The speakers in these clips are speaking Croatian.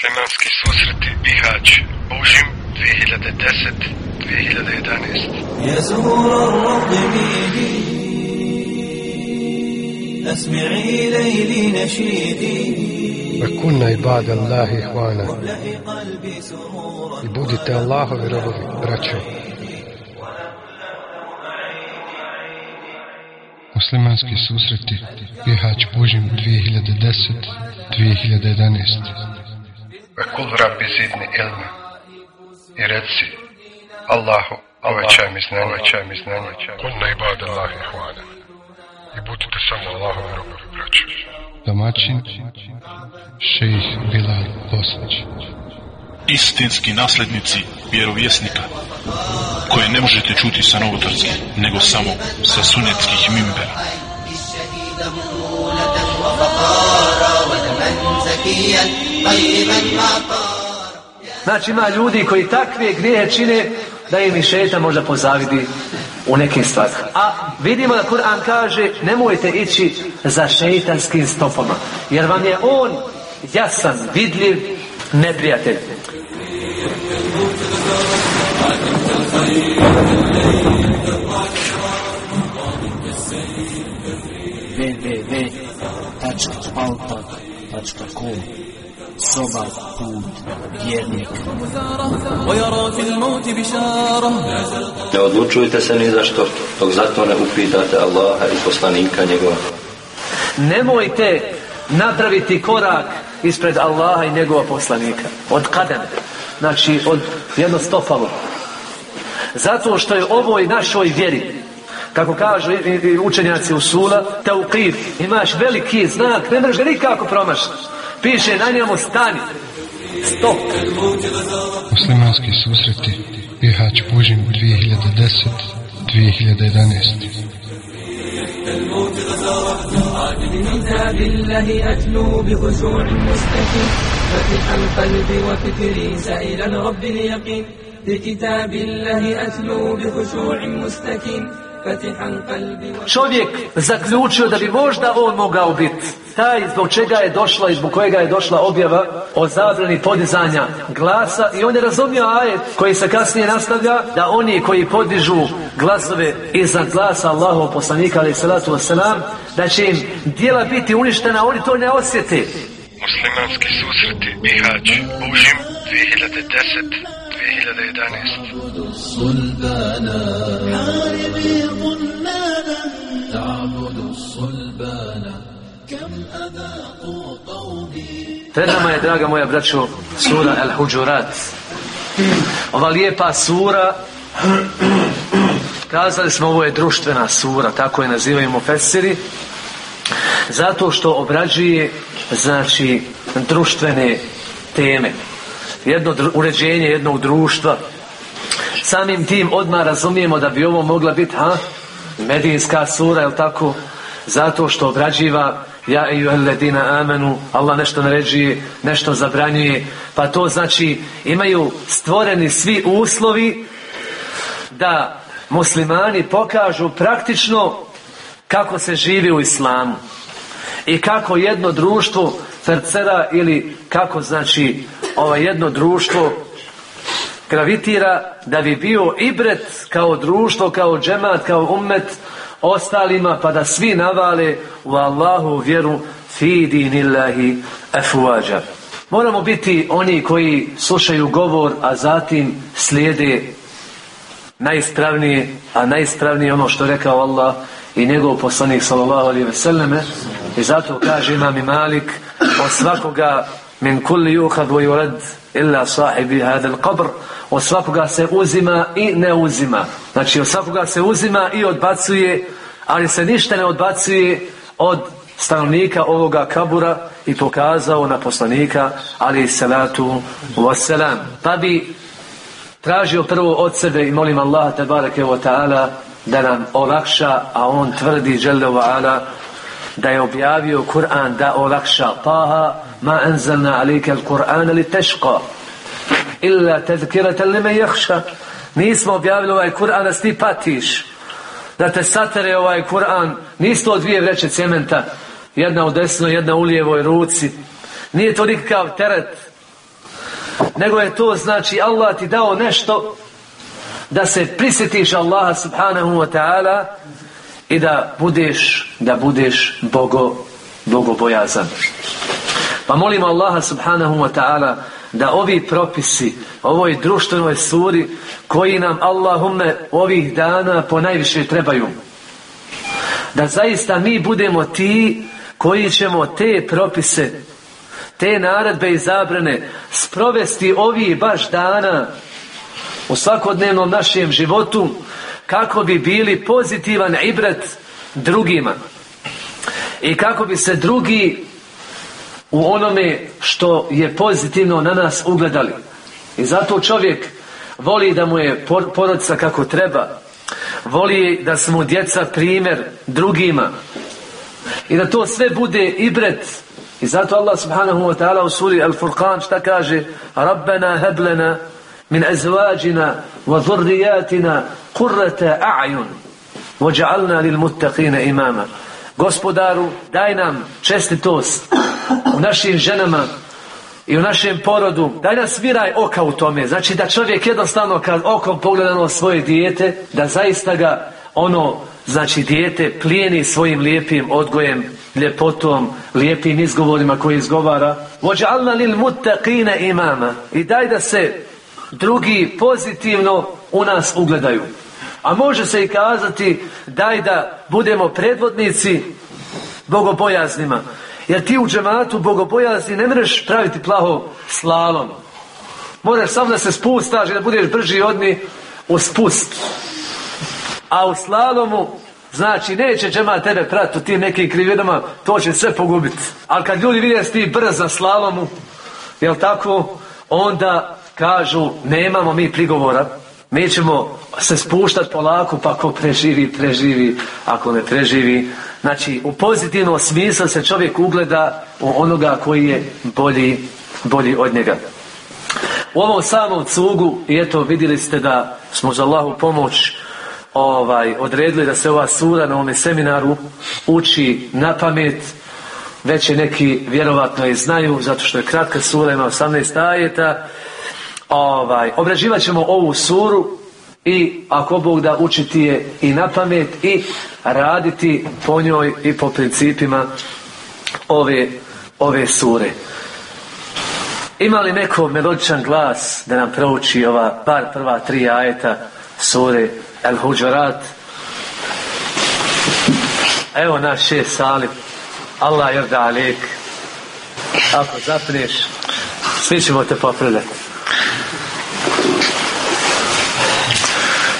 Muslimanski susreti Bihać Bužim 2010-2011 يا زهور الرب ميدي أسمعي ليلي نشيدي وكنا عباد الله إخوانا املئي قلبي سرورا i budite Allahovi robovi, braćo. Muslimanski susreti Bihać Bužim 2010-2011 Kul rabbi zidni ilma i reci Allahu, uvećaj mi znanje, uvećaj mi znanje. Kunna ibad Allah ihvana. I budite samo Allahovi robovi, braćo. Domaćin, šejih Bilal Bosnić. istinski nasljednici vjerovjesnika koje ne možete čuti sa novotarskih nego samo sa sunetskih mimbera Znači ima ljudi koji takve grijehe čine da im i šeta možda pozavidi u nekim stvarima. A vidimo da Kur'an kaže nemojte ići za šeitanskim stopama. Jer vam je on jasan, vidljiv, neprijatelj. www.altak.com Soba put vjernika ويرى في الموت بشارة Ne odlučujte se ni za što, dok zato ne upitate Allaha i poslanika njegova. Nemojte napraviti korak ispred Allaha i njegova poslanika. Od kadem. Znači od jedno stopalo. Zato što je ovoj našoj vjeri kako kažu i- i- i učenjaci u sula, tauqif, imaš veliki znak, ne možeš ga nikako promašiti. Piše na njemu stani. Stop. Muslimanski susreti Bihać Bužim 2010-2011 بكتاب الله أتلو بخشوع مستكين فتح القلب وفكري سائلا رب اليقين بكتاب الله أتلو بخشوع مستكين فتح القلب čovjek zaključio da bi možda on mogao biti taj zbog čega je došla i zbog kojega je došla objava o zabrani podizanja glasa i on je razumio ajet koji se kasnije nastavlja da oni koji podižu glasove iznad glasa Allahov poslanika ali salatu wasalam da će im djela biti uništena oni to ne osjeti Muslimanski susreti Bihać 2010 2011 Pred nama je, draga moja braćo, sura El Huđurat. Ova lijepa sura, kazali smo ovo je društvena sura, tako je nazivaju Fesiri, zato što obrađuje, znači, društvene teme. Jedno uređenje jednog društva. Samim tim odmah razumijemo da bi ovo mogla biti, ha, medijska sura, jel tako? Zato što obrađiva ja i ledina amenu, Allah nešto naređuje, nešto zabranjuje, pa to znači imaju stvoreni svi uslovi da muslimani pokažu praktično kako se živi u islamu i kako jedno društvo tercera ili kako znači ovo jedno društvo gravitira da bi bio ibret kao društvo, kao džemat, kao ummet ostalima pa da svi navale u Allahu vjeru fi dinillahi afuađa. Moramo biti oni koji slušaju govor, a zatim slijede najispravnije, a najispravnije je ono što rekao Allah i njegov poslanik sallallahu alejhi ve selleme i zato kaže imam i Malik od svakoga min kulli yuhad wa yurad illa sahibi hada al-qabr. Od svakoga se uzima i ne uzima. Znači od svakoga se uzima i odbacuje ali se ništa ne odbacuje od stanovnika ovoga kabura i pokazao na poslanika ali salatu wassalam. Pa bi tražio prvo od sebe i molim Allah ta'ala da nam olakša, a on tvrdi dželle wa ala da je objavio Kur'an da olakša Taha ma anzalna alike al-Kur'ana li tešqa illa tezkiratan limen jahša nismo objavili ovaj Kur'an da ti patiš da te satere ovaj Kur'an. Nisu to dvije vreće cementa jedna u desnoj, jedna u lijevoj ruci. Nije to nikakav teret nego je to znači Allah ti dao nešto da se prisjetiš Allaha subhanahu wa ta'ala i da budeš da budeš bogo, bogobojazan. Pa molimo Allaha subhanahu wa ta'ala da ovi propisi ovoj društvenoj suri koji nam Allahumme ovih dana po najviše trebaju da zaista mi budemo ti koji ćemo te propise te naredbe i zabrane sprovesti ovih baš dana u svakodnevnom našem životu kako bi bili pozitivan ibret drugima. I kako bi se drugi u onome što je pozitivno na nas ugledali. I zato čovjek voli da mu je porodica kako treba. Voli da su mu djeca primjer drugima. I da to sve bude ibret. I zato Allah subhanahu wa ta'ala u suri Al-Furqan šta kaže? Rabbena heblena min azvađina wa dhurrijatina kurrata a'yun وَجَعَلْنَا لِلْمُتَّقِينَ imama Gospodaru, daj nam čestitost u našim ženama i u našem porodu. Daj nam sviraj oka u tome. Znači da čovjek jednostavno kad okom pogleda na svoje dijete, da zaista ga ono, znači dijete plijeni svojim lijepim odgojem, ljepotom, lijepim izgovorima koje izgovara. وَجَعَلْنَا لِلْمُتَّقِينَ imama I daj da se drugi pozitivno u nas ugledaju. A može se i kazati daj da budemo predvodnici bogobojaznima. Jer ti u džematu bogobojazni ne možeš praviti plaho slalom. Moraš samo da se spustaš i da budeš brži od njih u spust. A u slalomu Znači, neće džema tebe prati u tim nekim krivinama, to će sve pogubiti. Ali kad ljudi vide ti brz na slalomu, jel tako, onda kažu, nemamo mi prigovora, mi ćemo se spuštati polako, pa ako preživi, preživi, ako ne preživi. Znači, u pozitivnom smislu se čovjek ugleda u onoga koji je bolji, bolji od njega. U ovom samom cugu, i eto vidjeli ste da smo za Allahu pomoć ovaj, odredili da se ova sura na ovome seminaru uči na pamet, već je neki vjerovatno i znaju, zato što je kratka sura, ima 18 ajeta, ovaj, obrađivat ćemo ovu suru i ako Bog da učiti je i na pamet i raditi po njoj i po principima ove, ove sure. Ima li neko melodičan glas da nam prouči ova par prva tri ajeta sure El Huđarat? Evo naš šest salim. Allah da alik. Ako zapneš, svi ćemo te popredati.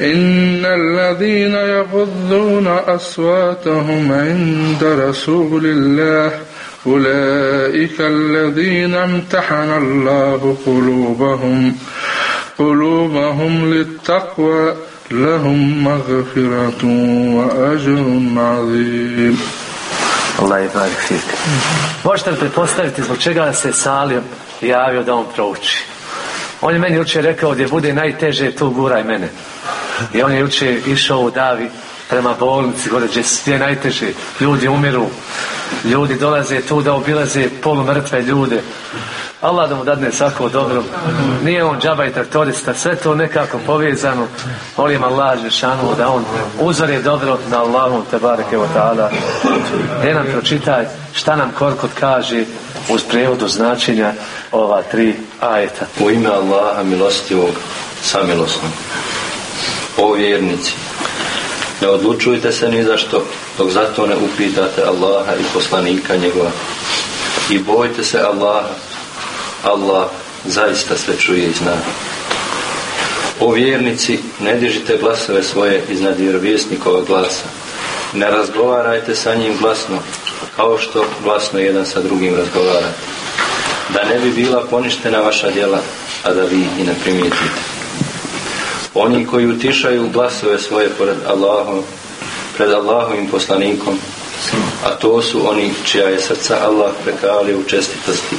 إن الذين يغضون أصواتهم عند رسول الله أولئك الذين امتحن الله قلوبهم قلوبهم للتقوى لهم مغفرة وأجر عظيم Allah je barik fik. Možete li pretpostaviti zbog čega se Salim javio da on prouči? On je meni jučer rekao gdje bude najteže tu guraj mene. I on je jučer išao u Davi prema bolnici, gore gdje je najteže. Ljudi umiru, ljudi dolaze tu da obilaze polumrtve ljude. Allah da mu dadne svako dobro. Nije on džaba i traktorista, sve to nekako povezano. Molim Allah Žešanu da on uzore dobro na Allahom te bareke wa ta'ala. Gdje nam pročitaj šta nam Korkot kaže uz prevodu značenja ova tri ajeta. U ime Allaha milostivog, samilosnog. O vjernici, ne odlučujte se ni za što dok zato ne upitate Allaha i poslanika njegova. I bojte se Allaha. Allah zaista sve čuje i zna. O vjernici, ne dižite glasove svoje iznad vjerovjesnikova glasa. Ne razgovarajte sa njim glasno, kao što glasno jedan sa drugim razgovarate. Da ne bi bila poništena vaša djela, a da vi i ne primijetite. Oni koji utišaju glasove svoje pored Allahom, pred Allahovim poslanikom, a to su oni čija je srca Allah prekalio u čestitosti.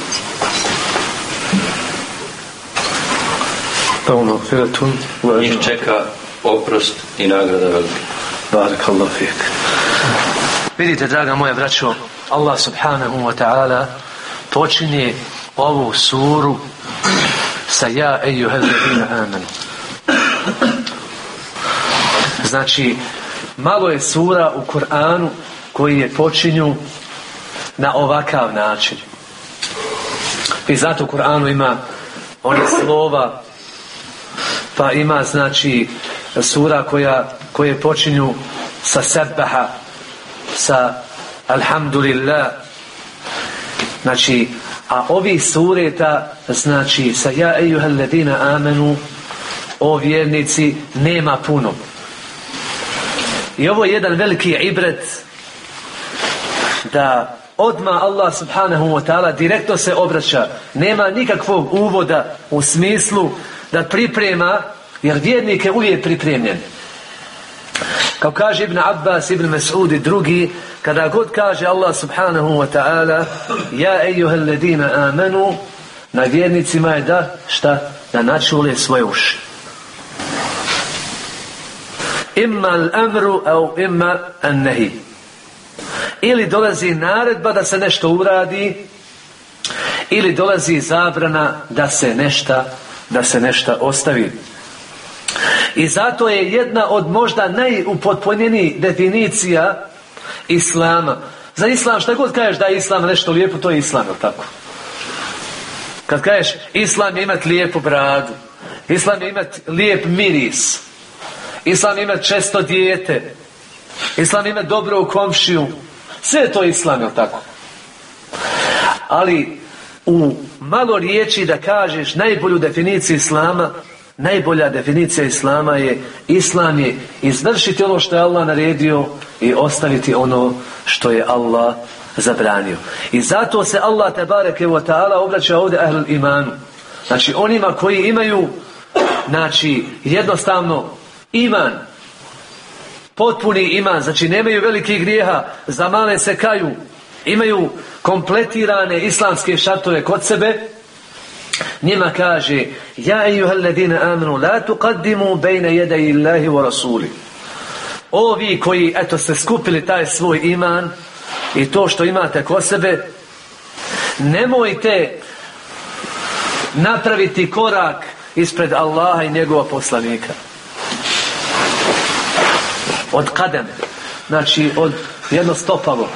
Njih čeka oprost i nagrada velika. Barak Allah fik. Vidite, draga moja braćo, Allah subhanahu wa ta'ala počinje ovu suru sa ja ejuhel ladina amanu. Znači, malo je sura u Kur'anu koji je počinju na ovakav način. I zato u Kur'anu ima one slova pa ima znači sura koja, koje počinju sa sebaha sa alhamdulillah znači a ovi sureta znači sa ja ejuhel ladina amenu o vjernici nema puno. I ovo je jedan veliki ibret da odma Allah subhanahu wa ta'ala direktno se obraća. Nema nikakvog uvoda u smislu da priprema jer vjernik je uvijek pripremljen kao kaže Ibn Abbas, Ibn Mas'ud drugi, kada god kaže Allah subhanahu wa ta'ala Ja ejuhel ledina amanu na vjernicima je da, šta? Da načule svoje uši. Imma l'amru au imma an nehi. Ili dolazi naredba da se nešto uradi ili dolazi zabrana da se nešta da se nešto ostavi. I zato je jedna od možda najupotpunjenijih definicija Islama. Za Islam šta god kažeš da je Islam nešto lijepo, to je Islam, jel tako? Kad kažeš Islam je imati lijepu bradu, Islam je imati lijep miris, Islam je imati često dijete, Islam je imati dobro u komšiju, sve je to Islam, jel tako? Ali u malo riječi da kažeš najbolju definiciju Islama, Najbolja definicija Islama je Islam je izvršiti ono što je Allah naredio i ostaviti ono što je Allah zabranio. I zato se Allah tebareke wa ta'ala obraća ovdje ahl imanu. Znači onima koji imaju znači jednostavno iman potpuni iman, znači nemaju velikih grijeha, za male se kaju, imaju kompletirane islamske šartove kod sebe, njima kaže Ja ejuhel ladina amanu la tuqaddimu bejne jedaj Allahi wa rasuli. Ovi koji eto ste skupili taj svoj iman i to što imate ko sebe nemojte napraviti korak ispred Allaha i njegova poslanika. Od kadem znači od jedno stopalo.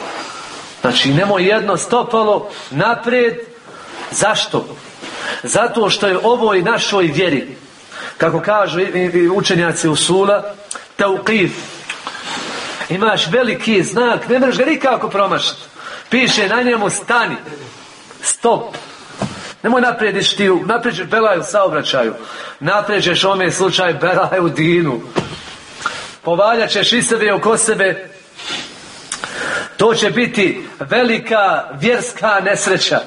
Znači nemoj jedno stopalo naprijed. Zašto? Zato što je ovoj našoj vjeri, kako kažu učenjaci Usula, tauqif. Imaš veliki znak, ne možeš ga nikako promašiti. Piše na njemu stani. Stop. Nemoj naprediš ti, napređeš belaju saobraćaju. Napređeš ome slučaj belaju dinu. Povaljaćeš ćeš i sebe oko sebe. To će biti velika vjerska nesreća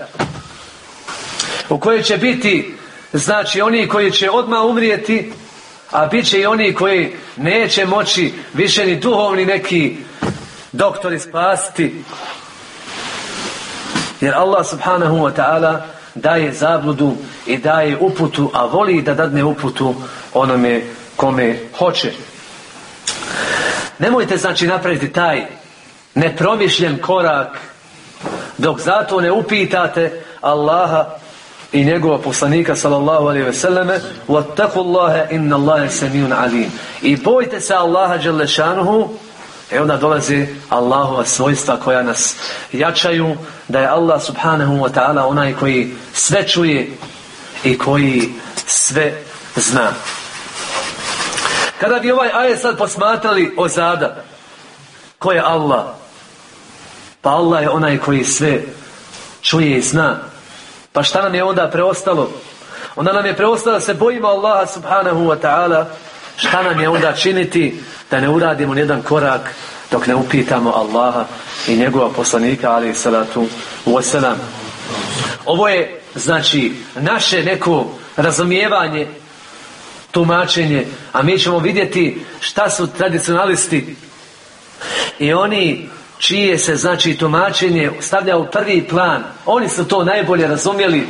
u kojoj će biti znači oni koji će odmah umrijeti a bit će i oni koji neće moći više ni duhovni neki doktori spasti jer Allah subhanahu wa ta'ala daje zabludu i daje uputu a voli da dadne uputu onome kome hoće. Nemojte znači napraviti taj nepromišljen korak dok zato ne upitate Allaha i njegova poslanika sallallahu alejhi ve selleme wattaqullaha inna Allaha samiun alim i bojte se Allaha dželle i onda dolazi Allahova svojstva koja nas jačaju da je Allah subhanahu wa ta'ala onaj koji sve čuje i koji sve zna kada bi ovaj ajet sad posmatrali zada Ko je Allah? Pa Allah je onaj koji sve čuje i zna. Pa šta nam je onda preostalo? Onda nam je preostalo da se bojimo Allaha subhanahu wa ta'ala. Šta nam je onda činiti da ne uradimo jedan korak dok ne upitamo Allaha i njegova poslanika ali salatu wasalam. Ovo je znači naše neko razumijevanje tumačenje, a mi ćemo vidjeti šta su tradicionalisti i oni čije se znači tumačenje stavlja u prvi plan. Oni su to najbolje razumjeli.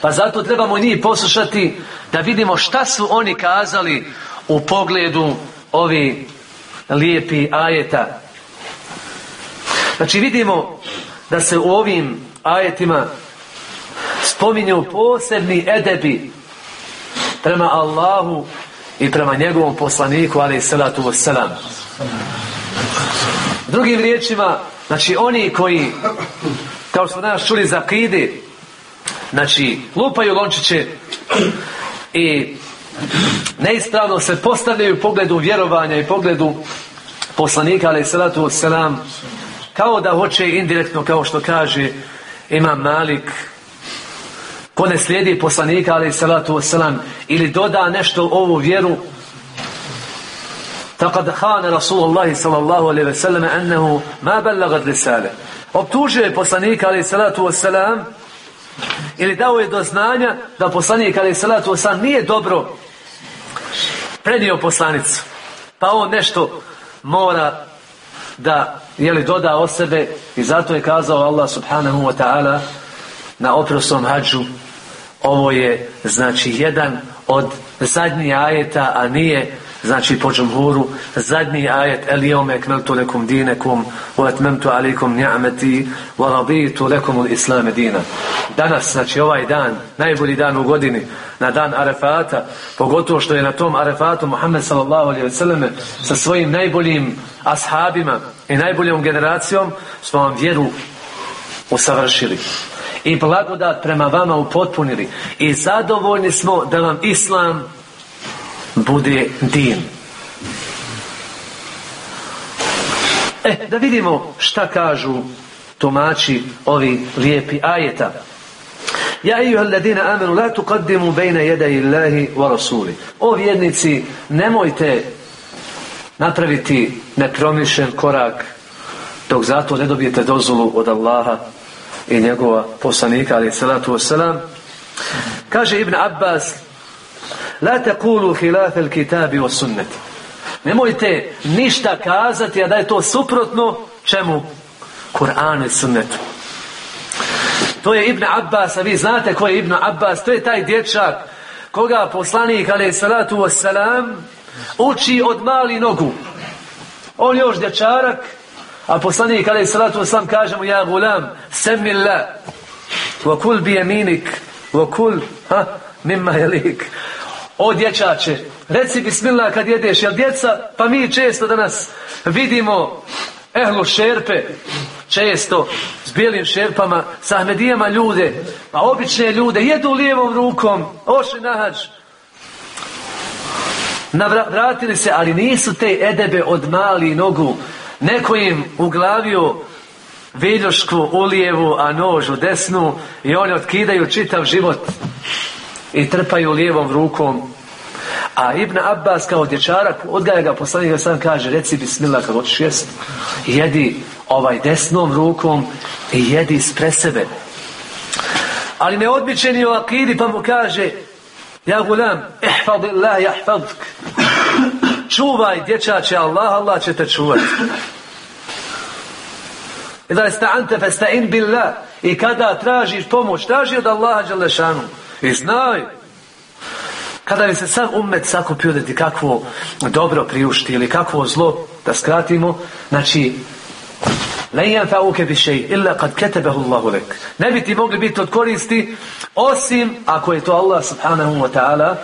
Pa zato trebamo njih poslušati da vidimo šta su oni kazali u pogledu ovi lijepi ajeta. Znači vidimo da se u ovim ajetima spominju posebni edebi prema Allahu i prema njegovom poslaniku ali salatu wassalam drugim riječima znači oni koji kao što danas čuli za kide znači lupaju lončiće i neispravno se postavljaju pogledu vjerovanja i pogledu poslanika ali salatu wassalam kao da hoće indirektno kao što kaže Imam Malik ko ne slijedi poslanika ali salatu wasalam ili doda nešto ovu vjeru Takad hane Rasulullah sallallahu alaihi ve selleme ennehu ma belagat risale. Optužio je poslanika salatu wasalam ili dao je do znanja da poslanik ali salatu wasalam nije dobro prenio poslanicu. Pa on nešto mora da jeli doda o sebe i zato je kazao Allah subhanahu wa ta'ala na oprosom hađu ovo je znači jedan od zadnjih ajeta a nije znači po džumhuru zadnji ajet el jome ekmeltu lekum dinekum u etmemtu alikum ni'ameti wa raditu lekum ul islame dina. Danas znači ovaj dan najbolji dan u godini na dan Arefata pogotovo što je na tom Arefatu Muhammed sallallahu wa sallam sa svojim najboljim ashabima i najboljom generacijom smo vam vjeru usavršili i blagodat prema vama upotpunili i zadovoljni smo da vam Islam bude din. E, da vidimo šta kažu tumači ovi lijepi ajeta. Ja ejuha alladina amenu la tuqaddimu bejna jedaj Allahi wa rasuli. O vjernici, nemojte napraviti nepromišljen korak dok zato ne dobijete dozvolu od Allaha i njegova poslanika ali salatu wasalam. Kaže Ibn Abbas La taqulu khilaf al-kitabi wa sunnati. Nemojte ništa kazati a da je to suprotno čemu Kur'anu i sunnetu. To je Ibn Abbas, a vi znate ko je Ibn Abbas, to je taj dječak koga poslanik alaih salatu wasalam uči od mali nogu. On još dječarak, a poslanik alaih salatu wasalam kaže mu ja gulam, semillah, wa kul bi jeminik, wa kul, ha, mimma jelik. O dječače, reci bismillah kad jedeš, jel djeca, pa mi često danas vidimo ehlu šerpe, često s bijelim šerpama, sa ahmedijama ljude, pa obične ljude, jedu lijevom rukom, ošli nahađ. Vratili se, ali nisu te edebe od mali nogu. Neko im uglavio viljušku u lijevu, a nož desnu i oni otkidaju čitav život i trpaju lijevom rukom. A Ibn Abbas kao dječarak odgaja ga poslanik sam kaže reci bismillah kad hoćeš jest jedi ovaj desnom rukom i jedi ispred sebe. Ali ne odbičeni u akidi pa mu kaže ja gulam ihfad Allah jahfadk čuvaj dječače Allah Allah će te čuvati. I da sta'ante festa'in billah i kada tražiš pomoć traži od Allaha Đalešanu i znaj kada bi se sam umet sakupio da ti kakvo dobro priušti ili kakvo zlo da skratimo znači. Ne bi ti mogli biti od koristi osim ako je to Allah subhanahu wa ta'ala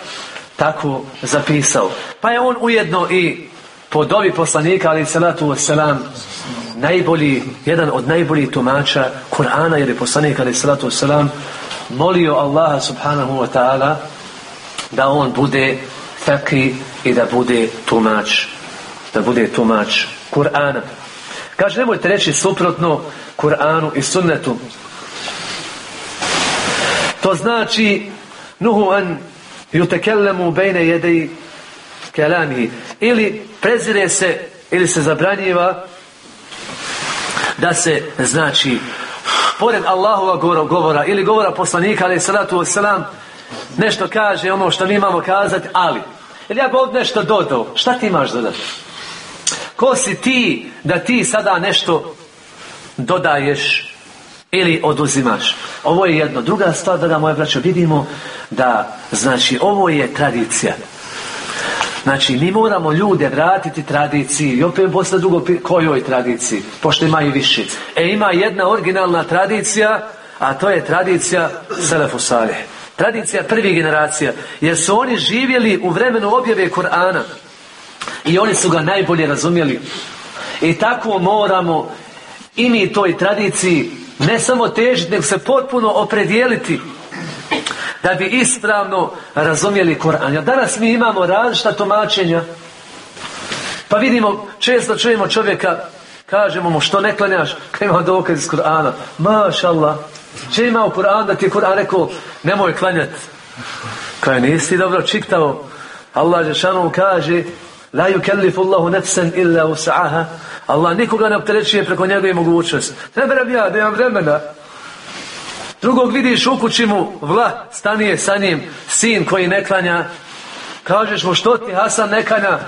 tako zapisao. Pa je on ujedno i po dobi poslanika ali salatu wassalam najbolji, jedan od najboljih tumača Kur'ana jer je poslanik ali salatu wassalam molio Allaha subhanahu wa ta'ala da on bude faki i da bude tumač da bude tumač Kur'ana. Kaže, nemojte reći suprotno Kur'anu i sunnetu. To znači nuhu an jutekellemu bejne jedej kelamihi. Ili prezire se, ili se zabranjiva da se, znači, pored Allahova govora, govora ili govora poslanika, ali salatu wasalam, nešto kaže ono što mi imamo kazati, ali. Ili ja bi nešto dodao, šta ti imaš dodati? Ko si ti da ti sada nešto dodaješ ili oduzimaš? Ovo je jedno. Druga stvar, da moje braćo, vidimo da, znači, ovo je tradicija. Znači, mi moramo ljude vratiti tradiciji. I opet posle drugo, pi- kojoj tradiciji? Pošto ima i više. E, ima jedna originalna tradicija, a to je tradicija Selefu Salih. Tradicija prvih generacija. Jer su oni živjeli u vremenu objave Kur'ana. I oni su ga najbolje razumjeli. I tako moramo i mi toj tradiciji ne samo težiti, nego se potpuno opredijeliti da bi ispravno razumjeli Koran. Danas mi imamo različita tumačenja. Pa vidimo, često čujemo čovjeka, kažemo mu što ne klanjaš, kad ima dokaz iz Kur'ana. Maša Allah. Če ima u Kur'an da ti je Kur'an rekao, nemoj klanjati. Kaj nisi dobro čitao. Allah Žešanu kaže, La yukellifu Allahu nefsen illa usa'aha. Allah nikoga ne opterećuje preko njegove mogućnosti. Ne berem ja, nemam vremena. Drugog vidiš u kući mu vla, stanije sa njim, sin koji ne klanja. Kažeš mu što ti Hasan ne klanja?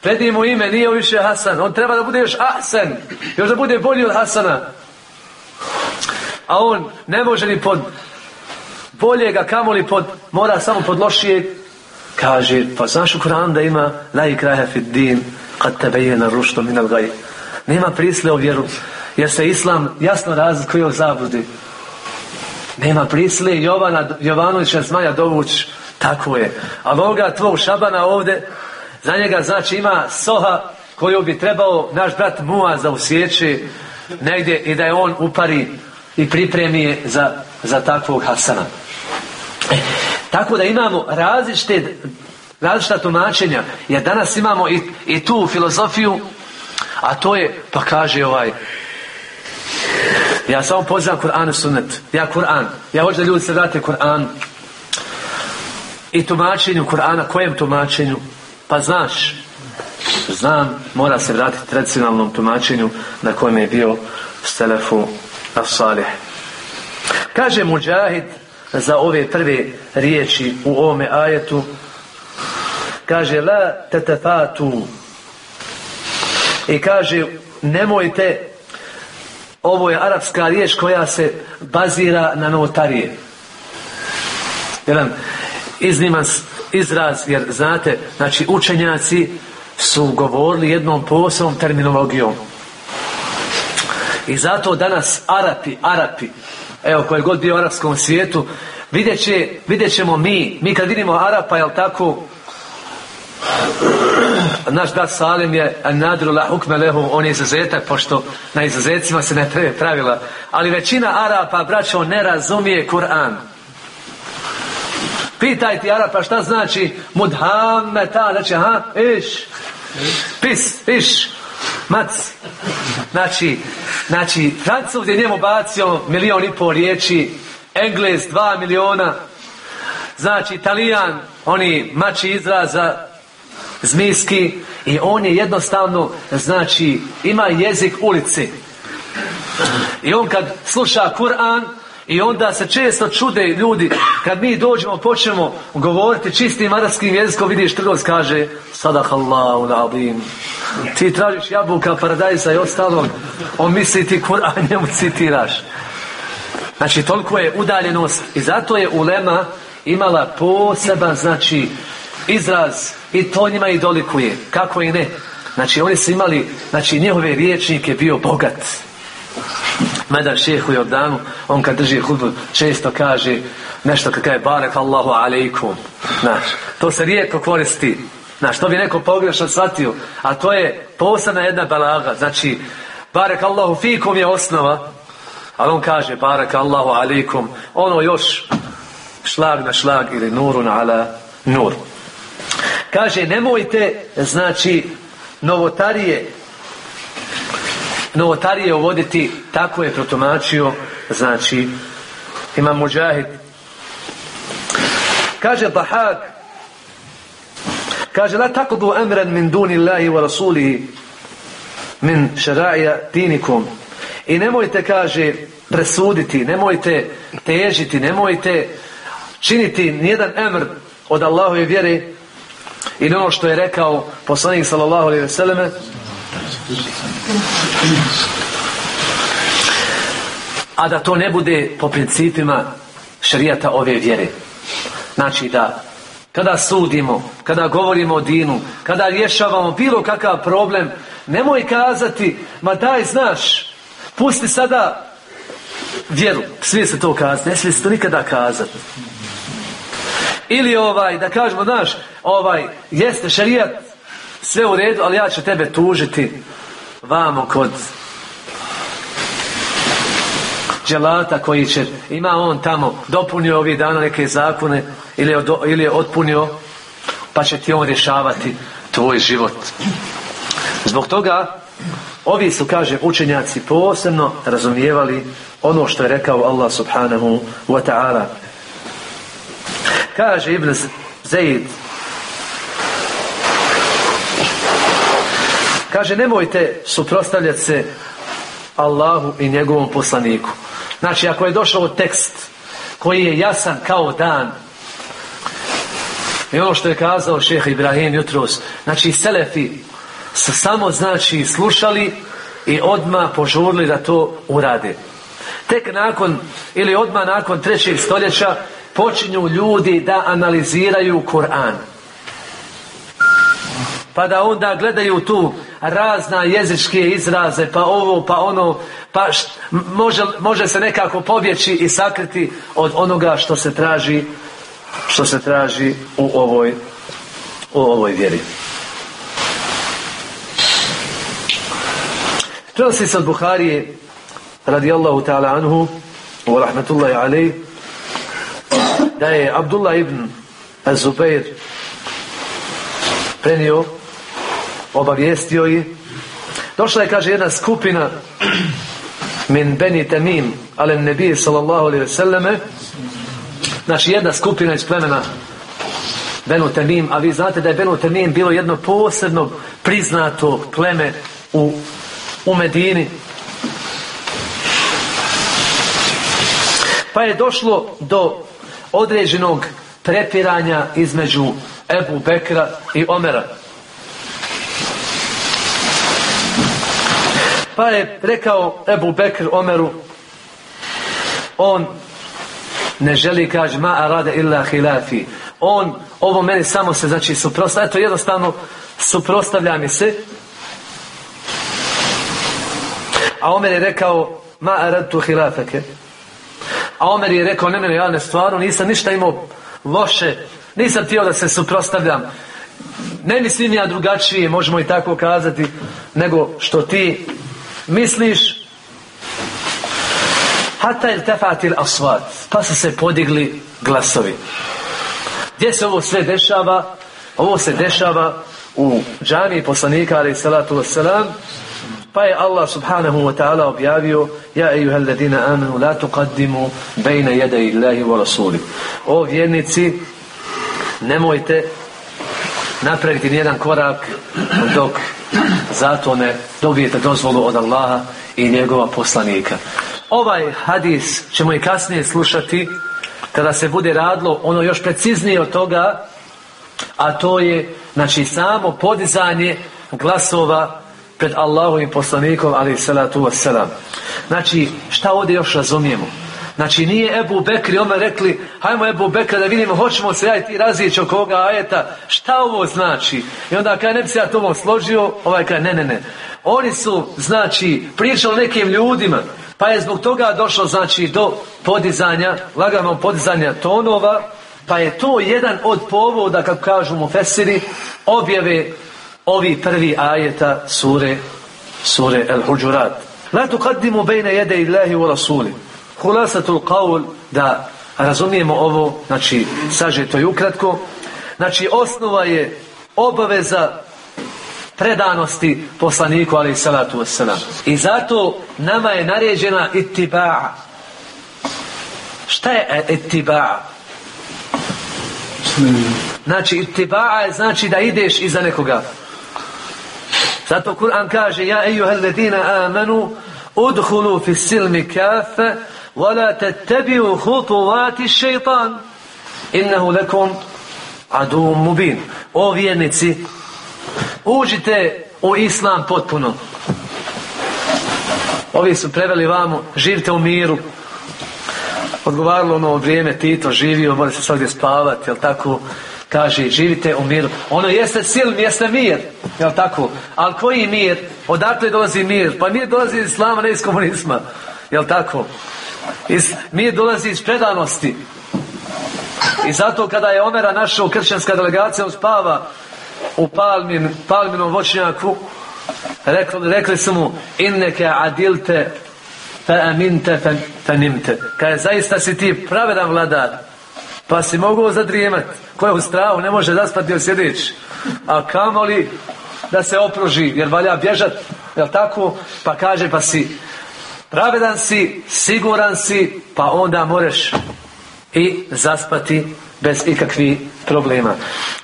Predi mu ime, nije više Hasan. On treba da bude još Ahsan. Još da bude bolji od Hasana. A on ne može ni pod boljega, kamoli pod, mora samo pod lošijeg. Kaže, pa znaš u Kur'an da ima la ikraha fid din, kad tebejena rušto minal gaj. Nema prisle o vjeru, jer se Islam jasno razlikuje od zabludi. Nema prisle Jovana, Jovanovića Zmaja dovuć, tako je. Ali ovoga tvog šabana ovde, za njega znači ima soha koju bi trebao naš brat Muaz da usjeće negdje i da je on upari i pripremi je za, za takvog Hasana. E, tako da imamo različite različita tumačenja jer danas imamo i, i tu filozofiju a to je pa kaže ovaj ja samo pozivam Kur'an i sunnet. Ja Kur'an. Ja hoću da ljudi se vrate Kur'an i tumačenju Kur'ana. Kojem tumačenju? Pa znaš znam mora se vratiti tradicionalnom tumačenju na kojem je bio Selefu As-Salih. Kaže Mujahid za ove prve riječi u ovome ajetu kaže la tetefatu. I kaže nemojte ovo je arapska riječ koja se bazira na notarije. Jedan izniman izraz jer znate znači učenjaci su govorili jednom posebnom terminologijom. I zato danas Arapi, Arapi evo koji god bio u arapskom svijetu vidjet, će, vidjet ćemo mi. Mi kad vidimo Arapa jel tako naš brat Salim je nadru la hukme lehu, on je izuzetak, pošto na izuzecima se ne preve pravila. Ali većina Arapa, braćo, ne razumije Kur'an. Pitajte Arapa šta znači mudhammeta, znači ha, iš, pis, iš, mac. Znači, znači, Francuz je njemu bacio milion i pol riječi, Engles dva miliona, znači Italijan, oni mači izraza, zmijski i on je jednostavno znači ima jezik ulici. I on kad sluša Kur'an i onda se često čude ljudi kad mi dođemo počnemo govoriti čistim arapskim jezikom vidiš trgovac kaže sadahallahu l'adim ti tražiš jabuka, paradajza i ostalog on misli ti Kur'an njemu citiraš. Znači toliko je udaljenost i zato je ulema imala poseban znači izraz i to njima i dolikuje. Kako i ne? Znači oni su imali, znači njihove riječnik je bio bogat. Mada šehu Jordanu, on kad drži hudbu često kaže nešto kad kaže barek Allahu alaikum. Znaš, to se rijetko koristi. Znaš, to bi neko pogrešno shvatio. A to je posebna jedna balaga. Znači, barek Allahu fikum je osnova. Ali on kaže barek Allahu alaikum. Ono još šlag na šlag ili nurun ala nur. Kaže, nemojte, znači, novotarije novotarije uvoditi, tako je protumačio, znači, ima muđahid. Kaže Bahak, kaže, la tako bu emren min duni Allahi wa rasulihi min šaraja dinikum. I nemojte, kaže, presuditi, nemojte težiti, nemojte činiti nijedan emr od Allahove vjere i ono što je rekao poslanik sallallahu alejhi ve selleme a da to ne bude po principima šerijata ove vjere. Znači da kada sudimo, kada govorimo o dinu, kada rješavamo bilo kakav problem, nemoj kazati, ma daj znaš, pusti sada vjeru, smije se to kazati, ne smije se to nikada kazati. Ili ovaj, da kažemo, znaš, ovaj, jeste šarijat, sve u redu, ali ja ću tebe tužiti vamo kod dželata koji će, ima on tamo, dopunio ovih dana neke zakone ili je, ili je otpunio, pa će ti on rješavati tvoj život. Zbog toga, ovi su, kaže, učenjaci posebno razumijevali ono što je rekao Allah subhanahu wa ta'ala. Kaže Ibn Zaid Kaže, nemojte suprostavljati se Allahu i njegovom poslaniku. Znači, ako je došao tekst koji je jasan kao dan, i ono što je kazao šeh Ibrahim jutros, znači Selefi su samo znači slušali i odmah požurili da to urade. Tek nakon, ili odmah nakon trećeg stoljeća, počinju ljudi da analiziraju Kur'an. Pa da onda gledaju tu razna jezičke izraze, pa ovo, pa ono, pa št- može, može se nekako pobjeći i sakriti od onoga što se traži što se traži u ovoj u ovoj vjeri. Prenosi se od Buharije radijallahu ta'ala anhu wa rahmatullahi alaih da je Abdullah ibn Az-Zubair prenio obavijestio je došla je kaže jedna skupina min Beni Tamim ale nebi sallallahu alaihi ve selleme znači jedna skupina iz plemena Benu Tamim a vi znate da je Benu Tamim bilo jedno posebno priznato pleme u, u Medini. Pa je došlo do određenog prepiranja između Ebu Bekra i Omera Pa je rekao Ebu Bekr Omeru, on ne želi, kaže, ma arade illa hilafi. On, ovo meni samo se, znači, suprostavlja, eto jednostavno, suprostavlja mi se. A Omer je rekao, ma aradtu hilafake. A Omer je rekao, ne, ne, ja ne stvarno nisam ništa imao loše, nisam htio da se suprostavljam. Ne mislim ja drugačije, možemo i tako kazati, nego što ti misliš Hata il tefatil asvat Pa su se podigli glasovi Gdje se ovo sve dešava? Ovo se dešava u džami poslanika ali salatu wassalam pa je Allah subhanahu wa ta'ala objavio Ja ejuhel ladina amenu la tuqaddimu bejne jede illahi wa rasuli O vjernici nemojte napraviti nijedan korak dok zato ne dobijete dozvolu od Allaha i njegova poslanika. Ovaj hadis ćemo i kasnije slušati kada se bude radilo ono još preciznije od toga a to je znači samo podizanje glasova pred Allahovim poslanikom ali salatu wassalam. Znači šta ovdje još razumijemo? Znači nije Ebu Bekr i Omer rekli hajmo Ebu Bekra da vidimo hoćemo se ja i ti razići oko ovoga ajeta šta ovo znači i onda kada ne bi se ja to složio ovaj kaže ne ne ne oni su znači pričali nekim ljudima pa je zbog toga došlo znači do podizanja laganog podizanja tonova pa je to jedan od povoda kako kažu mu Fesiri objave ovi prvi ajeta sure sure El Huđurat La tuqaddimu bejne jede Allahi wa rasuli Hulasatul qaul da razumijemo ovo, znači sažeto i ukratko. Znači osnova je obaveza predanosti poslaniku ali salatu wasalam. I zato nama je naređena ittiba. Šta je ittiba? Znači ittiba je znači da ideš iza nekoga. Zato Kur'an kaže Ja ejuhel ledina amanu udhulu fi silmi kafe wala tetebiju hutuvati šeitan innehu lekom adu mubin. O vjernici, uđite u islam potpuno. Ovi su preveli vamo, živite u miru. Odgovaralo ono vrijeme, Tito živio, mora se svakdje spavati, jel tako? Kaže, živite u miru. Ono jeste silm, jeste mir, jel tako? Ali koji mir? Odakle dolazi mir? Pa mir dolazi iz islama, ne iz komunizma. Jel tako? Iz, mir dolazi iz predanosti. I zato kada je Omera našao kršćanska delegacija spava u palmin, palminom voćnjaku, rekli, rekli su mu inneke adilte fe aminte fe, fe nimte. Kada zaista si ti pravedan vladar, pa si mogu zadrijemat. Ko je u strahu, ne može zaspati od sjedić. A kamoli da se opruži, jer valja bježat, jel tako? Pa kaže, pa si pravedan si, siguran si, pa onda moreš i zaspati bez ikakvih problema.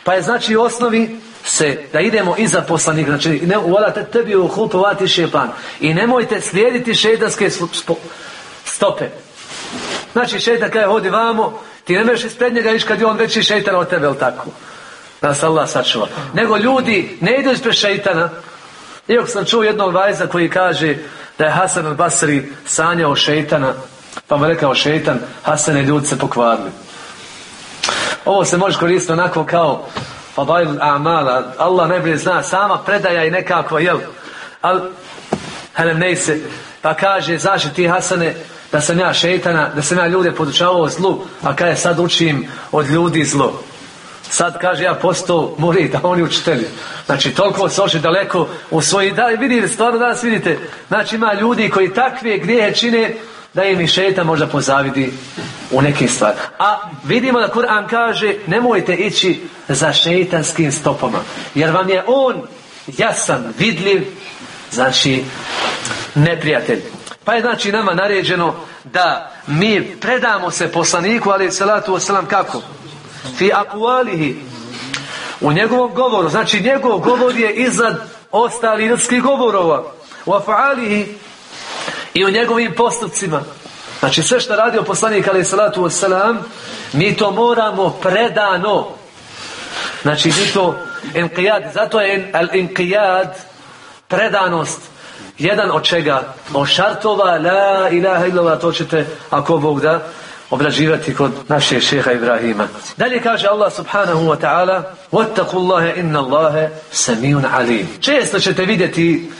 Pa je znači u osnovi se da idemo iza poslanika, znači ne volate tebi uhutovati šepan i nemojte slijediti šeitanske stope. Znači šeitan kada hodi vamo, ti ne možeš ispred njega ići kad je on veći šeitan od tebe, jel tako? Nas Allah sačuva. Nego ljudi ne idu ispred šeitana. Iako sam čuo jednog vajza koji kaže da je Hasan al-Basri sanjao šeitana, pa mu rekao šeitan, Hasane ljudi se pokvarili. Ovo se može koristiti onako kao Fadail amala, Allah najbolje zna, sama predaja i nekako, jel? Al, helem pa kaže, zašto ti Hasane, da sam ja šeitana, da sam ja ljude podučavao zlu, a kada sad učim od ljudi zlo. Sad kaže ja postao murid, da oni učitelji. Znači toliko se oši daleko u svoji, da vidite, stvarno danas vidite, znači ima ljudi koji takve grijehe čine da im i šeta možda pozavidi u nekim stvarima. A vidimo da Kur'an kaže nemojte ići za šeitanskim stopama. Jer vam je on jasan, vidljiv, znači neprijatelj. Pa je znači nama naređeno da mi predamo se poslaniku, ali salatu wasalam kako? Fi akualihi. U njegovom govoru. Znači njegov govor je iznad ostalih ljudskih govorova. U afalihi i u njegovim postupcima. Znači sve što radio poslanik ali salatu wasalam, mi to moramo predano. Znači mi to inqijad, zato je al inqijad predanost jedan od čega od šartova la ilaha illallah to ćete ako Bog da obrađivati kod naše šeha Ibrahima. Dalje kaže Allah subhanahu wa ta'ala وَاتَّقُوا اللَّهَ إِنَّ اللَّهَ سَمِيٌ عَلِيمٌ Često ćete vidjeti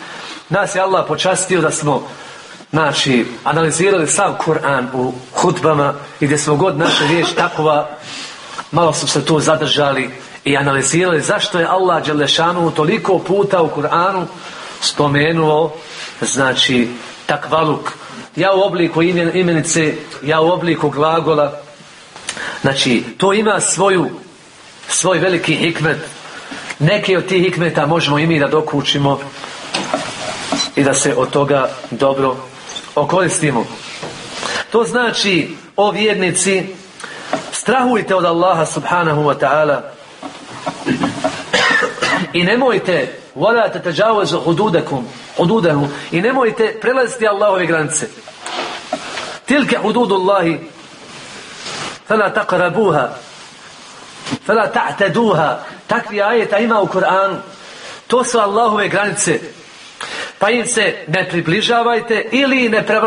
nas je Allah počastio da smo znači, analizirali sam Kur'an u hutbama i gdje smo god naše riječ takova malo su se tu zadržali i analizirali zašto je Allah Đelešanu toliko puta u Kur'anu spomenuo znači takvaluk. Ja u obliku imenice ja u obliku glagola znači to ima svoju svoj veliki hikmet. Neke od tih hikmeta možemo i mi da dokučimo i da se od toga dobro okoristimo. To znači o vjernici strahujte od Allaha subhanahu wa ta'ala i nemojte volate te teđavozu hududekum, hududehu. I nemojte prelaziti Allahove granice. Tilke hududu Allahi. Fela taqrabuha. Fela ta'taduha. Takvi ajeta ima u Koranu. To su Allahove granice. Pa im se ne približavajte ili ne pre...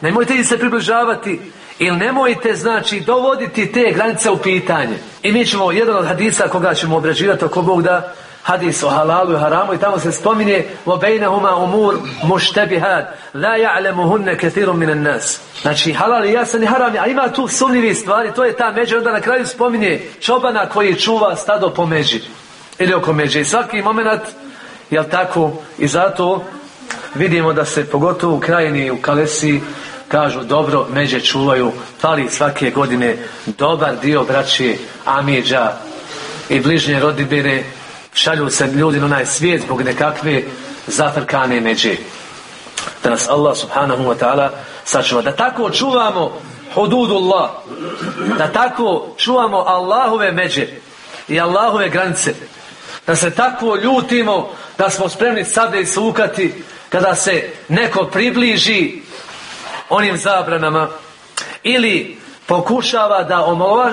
nemojte im se približavati ili nemojte znači dovoditi te granice u pitanje. I mi ćemo jedan od hadisa koga ćemo obrađivati oko Bog da hadis o halalu i haramu i tamo se spominje وَبَيْنَهُمَا umur مُشْتَبِهَاتِ لَا يَعْلَمُهُنَّ كَثِيرٌ مِنَ النَّاسِ Znači halal i jasan i haram, a ima tu sumnjivi stvari, to je ta međa, onda na kraju spominje čobana koji čuva stado po međi ili oko međe. I svaki moment, jel tako, i zato vidimo da se pogotovo u krajini u Kalesi kažu dobro međe čuvaju, fali svake godine dobar dio braće Amidža i bližnje rodibine šalju se ljudi na onaj svijet zbog nekakve zafrkane međe. Da nas Allah subhanahu wa ta'ala sačuva. Da tako čuvamo hududullah. Da tako čuvamo Allahove međe i Allahove granice. Da se tako ljutimo da smo spremni sablje isukati kada se neko približi onim zabranama ili pokušava da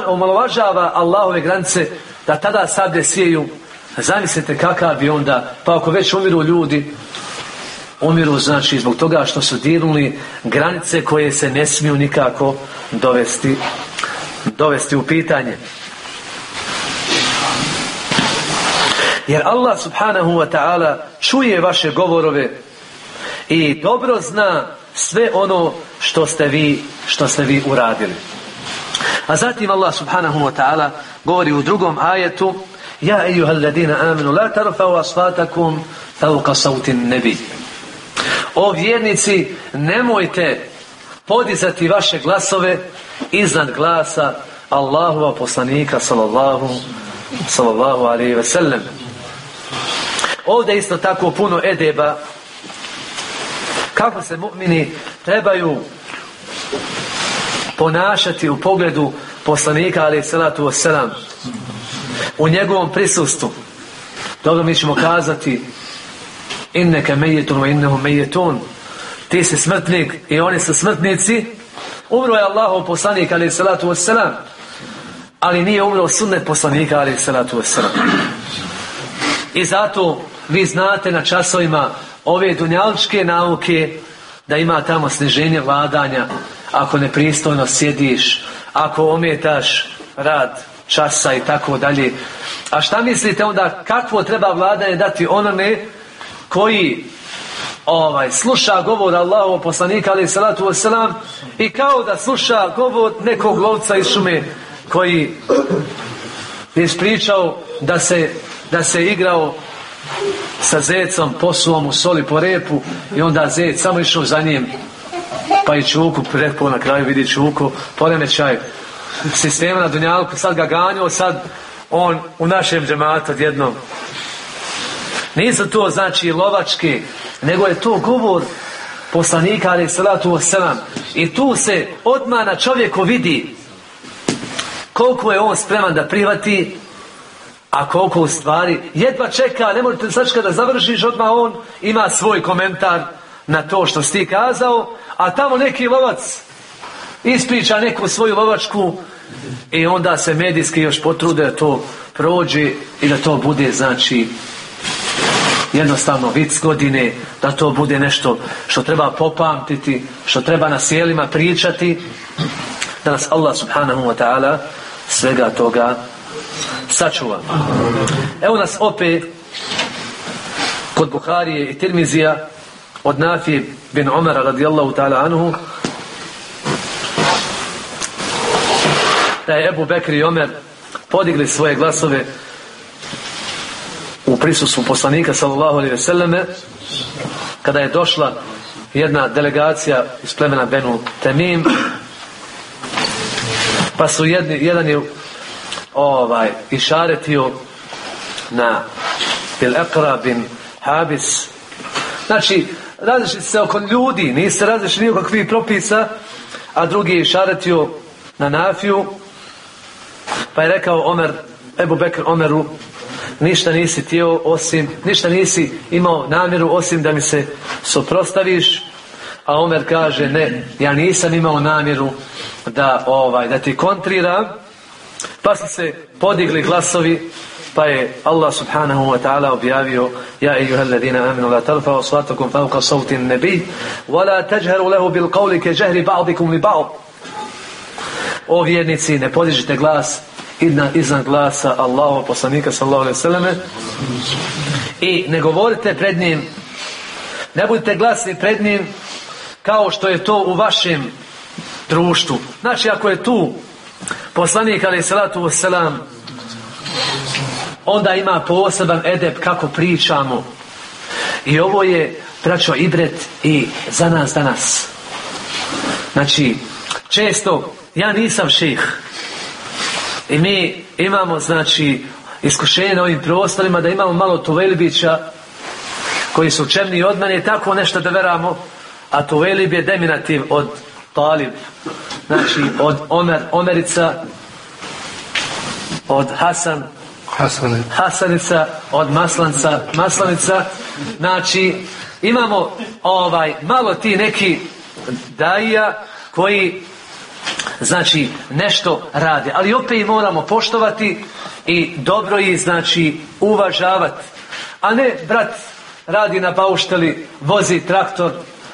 omalovažava Allahove granice da tada sablje sjeju zamislite kakav bi onda pa ako već umiru ljudi umiru znači zbog toga što su dirnuli granice koje se ne smiju nikako dovesti dovesti u pitanje. Jer Allah subhanahu wa ta'ala čuje vaše govorove i dobro zna sve ono što ste vi što ste vi uradili. A zatim Allah subhanahu wa ta'ala govori u drugom ajetu Ja ejuha alladina aminu la tarfa'u asfatakum fauqa sautin nebi O vjernici nemojte podizati vaše glasove iznad glasa Allahova poslanika sallallahu sallallahu alaihi ve sellem Ovdje isto tako puno edeba kako se mu'mini trebaju ponašati u pogledu poslanika ali salatu wasalam u njegovom prisustvu. Dobro mi ćemo kazati inneke mejetun wa innehu mejetun ti si smrtnik i oni su smrtnici. Umro je Allahov poslanik ali salatu wasalam ali nije umro sunnet poslanika ali salatu wasalam i zato vi znate na časovima ove dunjaličke nauke da ima tamo sniženje vladanja. Ako nepristojno sjediš ako ometaš rad časa i tako dalje. A šta mislite onda kakvo treba vladanje dati onome koji ovaj sluša govor Allahu poslanika ali salatu wasalam i kao da sluša govor nekog lovca iz šume koji je ispričao da se da se igrao sa zecom posuo mu soli po repu i onda zec samo išao za njim pa i čuku prepo na kraju vidi čuku poremećaj sistema na Dunjalku sad ga ganjao sad on u našem džematu odjednom. Nisu to znači lovački nego je to govor poslanika ali salatu i tu se odmah na čovjeku vidi koliko je on spreman da prihvati a koliko u stvari jedva čeka, ne možete sačekati da završiš odmah on ima svoj komentar na to što si ti kazao a tamo neki lovac ispriča neku svoju lovačku i onda se medijski još potrude da to prođe i da to bude znači jednostavno vic godine da to bude nešto što treba popamtiti što treba na sjelima pričati da nas Allah subhanahu wa ta'ala svega toga sačuva. Evo nas opet kod Buharije i Tirmizija od Nafi bin Umara radijallahu ta'ala anhu da je Ebu Bekri i Omer podigli svoje glasove u prisustvu poslanika sallallahu alaihi selleme kada je došla jedna delegacija iz plemena Benu Temim pa su jedni, jedan je ovaj, išaretio na Ekra bin Habis. Znači različiti se oko ljudi niste različiti nikakvih propisa a drugi je išaretio na Nafiju Pa je rekao Omer, Ebu Bekr Omeru, ništa nisi tijelo osim, ništa nisi imao namjeru osim da mi se suprostaviš, a Omer kaže ne, ja nisam imao namjeru da ovaj da ti kontriram, pa su se podigli glasovi, pa je Allah subhanahu wa ta'ala objavio ja ejuha alladina aminu la tarfa'u svatakum fauka sautin nebi wa la tajharu lehu bil qavli ke ba'dikum li ba'd. O vjernici ne podižite glas iznad, iznad glasa Allahov poslanika sallallahu alejhi ve selleme i ne govorite pred njim ne budite glasni pred njim kao što je to u vašem društvu. Znači ako je tu poslanik alejhi salatu onda ima poseban edeb kako pričamo. I ovo je braćo ibret i za nas danas. Znači često ja nisam ših I mi imamo, znači, iskušenje na ovim prostorima, da imamo malo Tuvelbića koji su učeniji od mene i tako nešto da veramo, a Tuvelib je deminativ od Talib, znači od Omer, Omerica, od Hasan, Hasane. Hasanica, od Maslanca, Maslanica, znači imamo ovaj malo ti neki daija koji znači nešto rade, ali opet ih moramo poštovati i dobro ih znači uvažavati. A ne, brat, radi na baušteli, vozi traktor,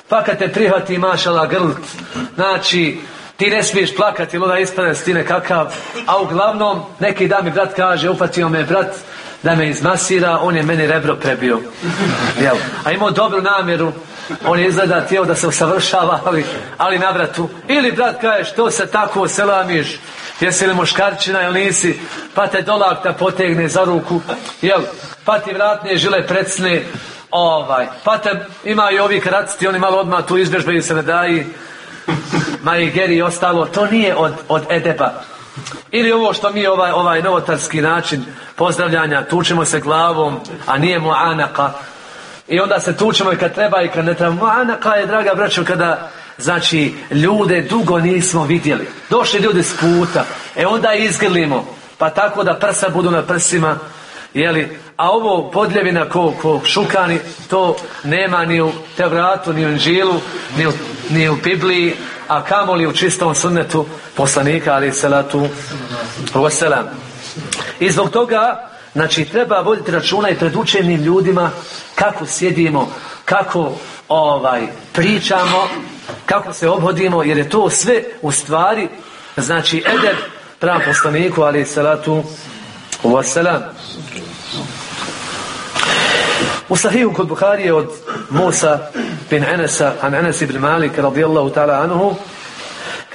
pa kad te prihvati mašala grlt, znači ti ne smiješ plakati, onda ispadne s ti nekakav, a uglavnom neki dan mi brat kaže, upatio me brat da me izmasira, on je meni rebro prebio. Jel? A imao dobru namjeru, on je izgleda tijelo da se usavršava, ali, ali na vratu. Ili brat kaže, što se tako selamiš, jesi li muškarčina ili nisi, pa te dolakta potegne za ruku, jel? Pa ti vratne žile predsne, ovaj, pa te ima i ovi karaciti, oni malo odmah tu izvežbaju se ne daji, ma i geri i ostalo, to nije od, od edeba. Ili ovo što mi ovaj, ovaj novotarski način pozdravljanja, tučemo se glavom, a nije mu anaka. I onda se tučemo i kad treba i kad ne treba. Anaka je, draga braćo, kada znači ljude dugo nismo vidjeli. Došli ljudi s puta. E onda izgrlimo. Pa tako da prsa budu na prsima. Jeli, a ovo podljevina ko, ko šukani, to nema ni u Tevratu, ni u Inžilu, ni u, ni u Bibliji, a kamoli u čistom sunnetu poslanika, ali salatu wasalam. I zbog toga, znači, treba voditi računa i pred učenim ljudima kako sjedimo, kako ovaj pričamo, kako se obhodimo, jer je to sve u stvari, znači, edeb prema poslaniku, ali salatu wasalam. U sahihu kod Buharije od Musa bin Enesa, an Enes ibn Malik radijallahu ta'ala anhu,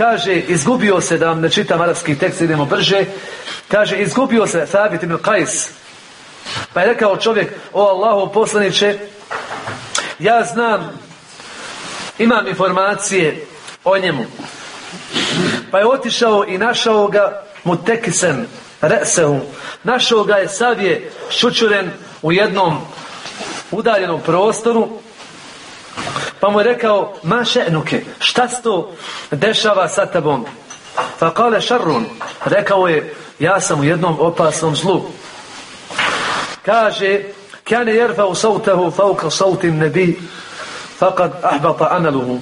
kaže, izgubio se, da vam ne čitam arapski tekst, idemo brže, kaže, izgubio se Thabit ibn Qais, pa je rekao čovjek, o Allahu poslaniće, ja znam, imam informacije o njemu, pa je otišao i našao ga mutekisen, resehu, našao ga je savje šučuren u jednom udaljenom prostoru pa mu je rekao ma še'nuke šta se to dešava sa tebom? Fa kale šarrun. Rekao je ja sam u jednom opasnom zlu. Kaže kane jerfau sautahu fauka sautin nebi faqad ahbata amaluhu.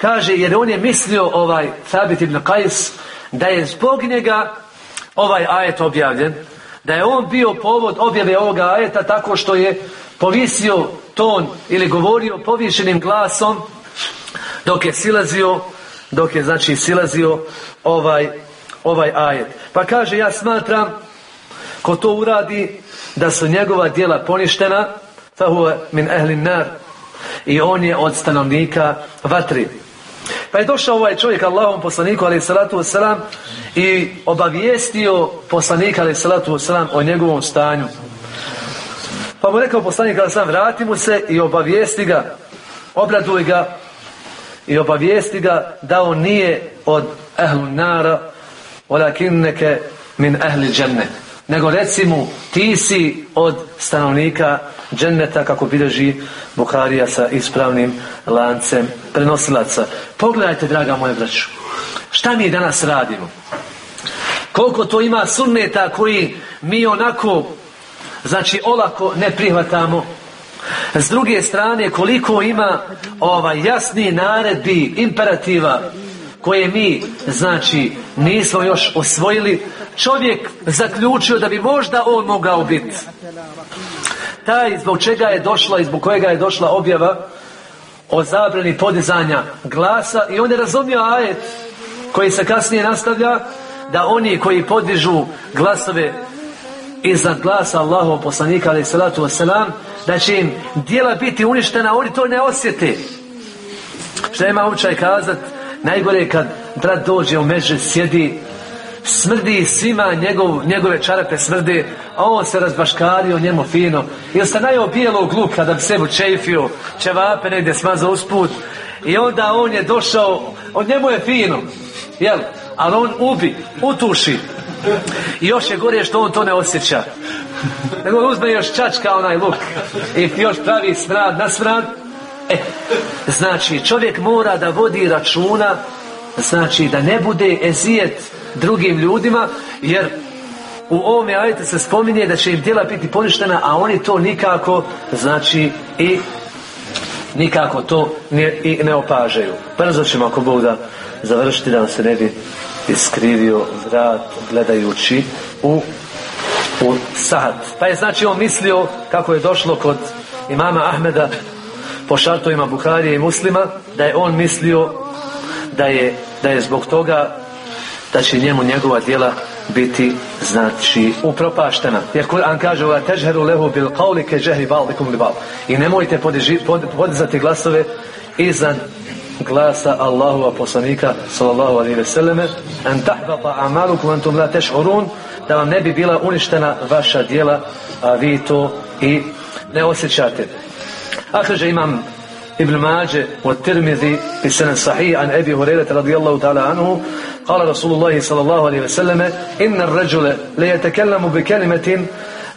Kaže jer on je mislio ovaj Thabit ibn Qais da je zbog njega ovaj ajet objavljen da je on bio povod objave ovoga ajeta tako što je povisio ton ili govorio povišenim glasom dok je silazio dok je znači silazio ovaj ovaj ajet. Pa kaže ja smatram ko to uradi da su njegova djela poništena min nar i on je od stanovnika vatri. Pa je došao ovaj čovjek Allahom poslaniku ali salatu wasalam i obavijestio poslanika ali salatu wasalam o njegovom stanju. Pa mu rekao poslanik ali sam vrati mu se i obavijesti ga, obraduj ga i obavijesti ga da on nije od ehlu nara walakinneke min ehli džennet nego reci mu ti si od stanovnika dženneta kako bilježi Buharija sa ispravnim lancem prenosilaca. Pogledajte, draga moje braću, šta mi danas radimo? Koliko to ima sunneta koji mi onako, znači olako ne prihvatamo. S druge strane, koliko ima ovaj jasni naredbi, imperativa, koje mi, znači, nismo još osvojili, čovjek zaključio da bi možda on mogao biti taj zbog čega je došla i zbog kojega je došla objava o zabrani podizanja glasa i on je razumio ajet koji se kasnije nastavlja da oni koji podižu glasove iznad glasa Allahov poslanika ali salatu wasalam da će im dijela biti uništena oni to ne osjete. Što ima učaj kazat? Najgore kad brat dođe u međe sjedi smrdi svima njegov, njegove čarape smrde a on se razbaškario njemu fino. Ili ste najao bijelog luka da bi sebu čejfio čevape negdje smazao usput? I onda on je došao on njemu je fino jel? ali on ubi, utuši I još je gore što on to ne osjeća. Nego uzme još čačka onaj luk i još pravi smrad na smrad. E, znači čovjek mora da vodi računa znači da ne bude ezijet drugim ljudima jer u ovome ajte se spominje da će im djela biti poništena a oni to nikako znači i nikako to ne, i ne opažaju brzo ćemo ako Bog da završiti da se ne bi iskrivio vrat gledajući u, u sat pa je znači on mislio kako je došlo kod imama Ahmeda po šartovima Buharije i muslima da je on mislio da je, da je zbog toga da će njemu njegova djela biti znači upropaštena. Jer Kur'an kaže wa težheru lehu bil qawli ke žehri baldikum li bal. I nemojte podizati glasove iznad glasa Allahova poslanika sallallahu alaihi ve selleme an tahbata amalukum antum la teš'urun da vam ne bi bila uništena vaša djela a vi to i ne osjećate. أخرج إمام ابن ماجه والترمذي بسند صحيح عن أبي هريرة رضي الله تعالى عنه قال رسول الله صلى الله عليه وسلم إن الرجل ليتكلم بكلمة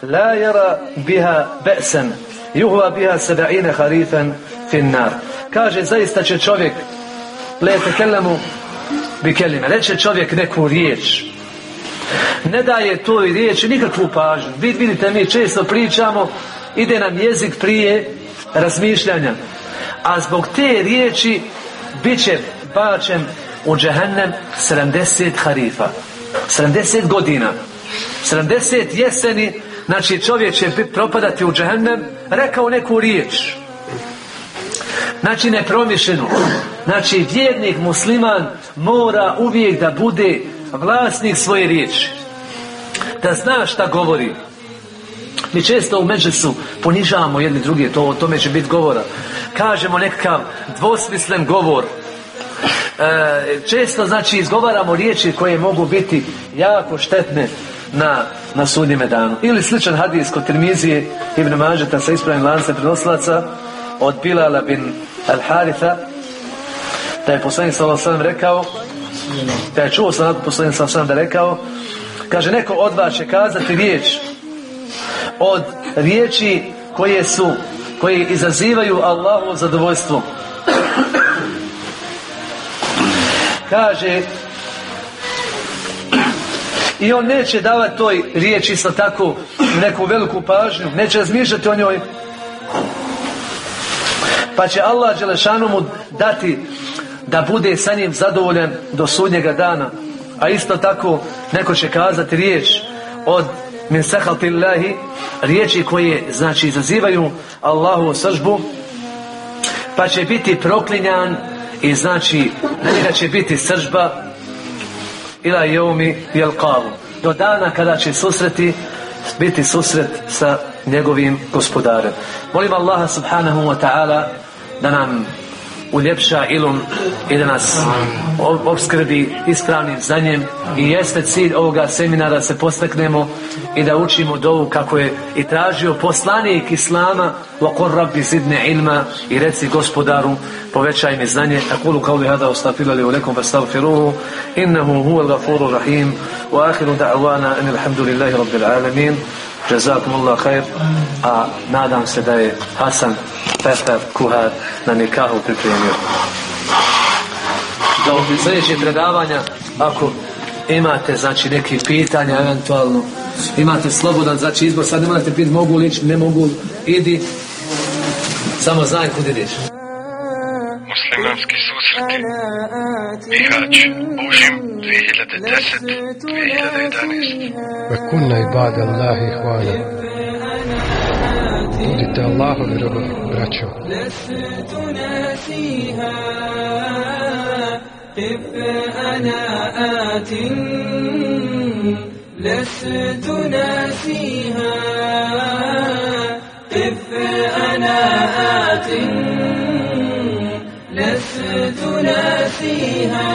لا يرى بها بأسا يهوى بها سبعين خريفا في النار kaže zaista će čovjek le tekellemu bi kelime čovjek neku riječ. Ne daje toj riječi nikakvu pažnju. Vid, vidite mi često pričamo ide nam jezik prije razmišljanja. A zbog te riječi bit će bačen u džehennem 70 harifa. 70 godina. 70 jeseni znači čovjek će propadati u džehennem rekao neku riječ znači nepromišljenu znači vjernik musliman mora uvijek da bude vlasnik svoje riječi da zna šta govori mi često u međusu ponižavamo jedni drugi, to, o tome će biti govora. Kažemo nekakav dvosmislen govor. E, često znači izgovaramo riječi koje mogu biti jako štetne na, na sudnjeme danu. Ili sličan hadis kod Tirmizije Ibn Mađeta sa ispravim lancem prenoslaca od Bilala bin Al-Haritha da je poslanik sallallahu rekao da je čuo sam poslanik sallallahu da rekao kaže neko od vas će kazati riječ od riječi koje su koje izazivaju Allahu zadovoljstvo. Kaže i on neće davati toj riječi isto tako neku veliku pažnju neće razmišljati o njoj pa će Allah Đelešanu mu dati da bude sa njim zadovoljan do sudnjega dana. A isto tako neko će kazati riječ od min sahatillahi riječi koje znači izazivaju Allahu sržbu pa će biti proklinjan i znači na njega će biti sržba ila jeumi jel kavu do dana kada će susreti biti susret sa njegovim gospodarem. Molim Allaha subhanahu wa ta'ala da nam uljepša ilum i da nas obskrbi ispravnim znanjem. I jeste cilj ovoga seminara da se postaknemo i da učimo dovu kako je i tražio poslanik Islama wa qur rabbi zidni ilma i reci gospodaru povećaj mi znanje. Akulu qawli hada ostafila li ulekom fastavfiruhu innahu huwa al-ghafuru rahim. Wa akhiru da'wana in alhamdulillahi rabbil alamin. Jazakum khair. A nadam se da je Hasan pepar, kuhar na nikahu pripremio. Za oblizeđe predavanja, ako imate znači neki pitanja eventualno, imate slobodan znači izbor, sad ne morate pit mogu li ne mogu idi, samo znaj kud ideš. Muslimanski susreti Bihać Užim 2010-2011 Vakuna ibada Allahi hvala budite Allahovi robovi braćo. قف أنا آت لست ناسيها قف أنا آت لست ناسيها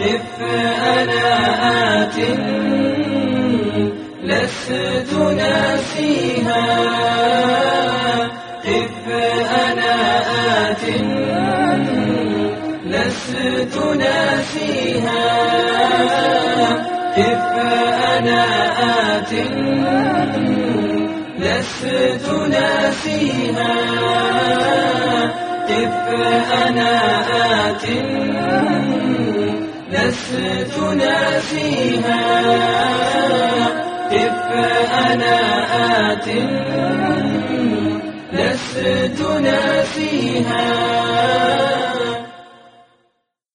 قف أنا آت حسدنا فيها. قف أنا آت لستنا فيها. قف أنا آت لستنا فيها. قف أنا آت لستنا فيها. قف أنا آت لست ناسيها.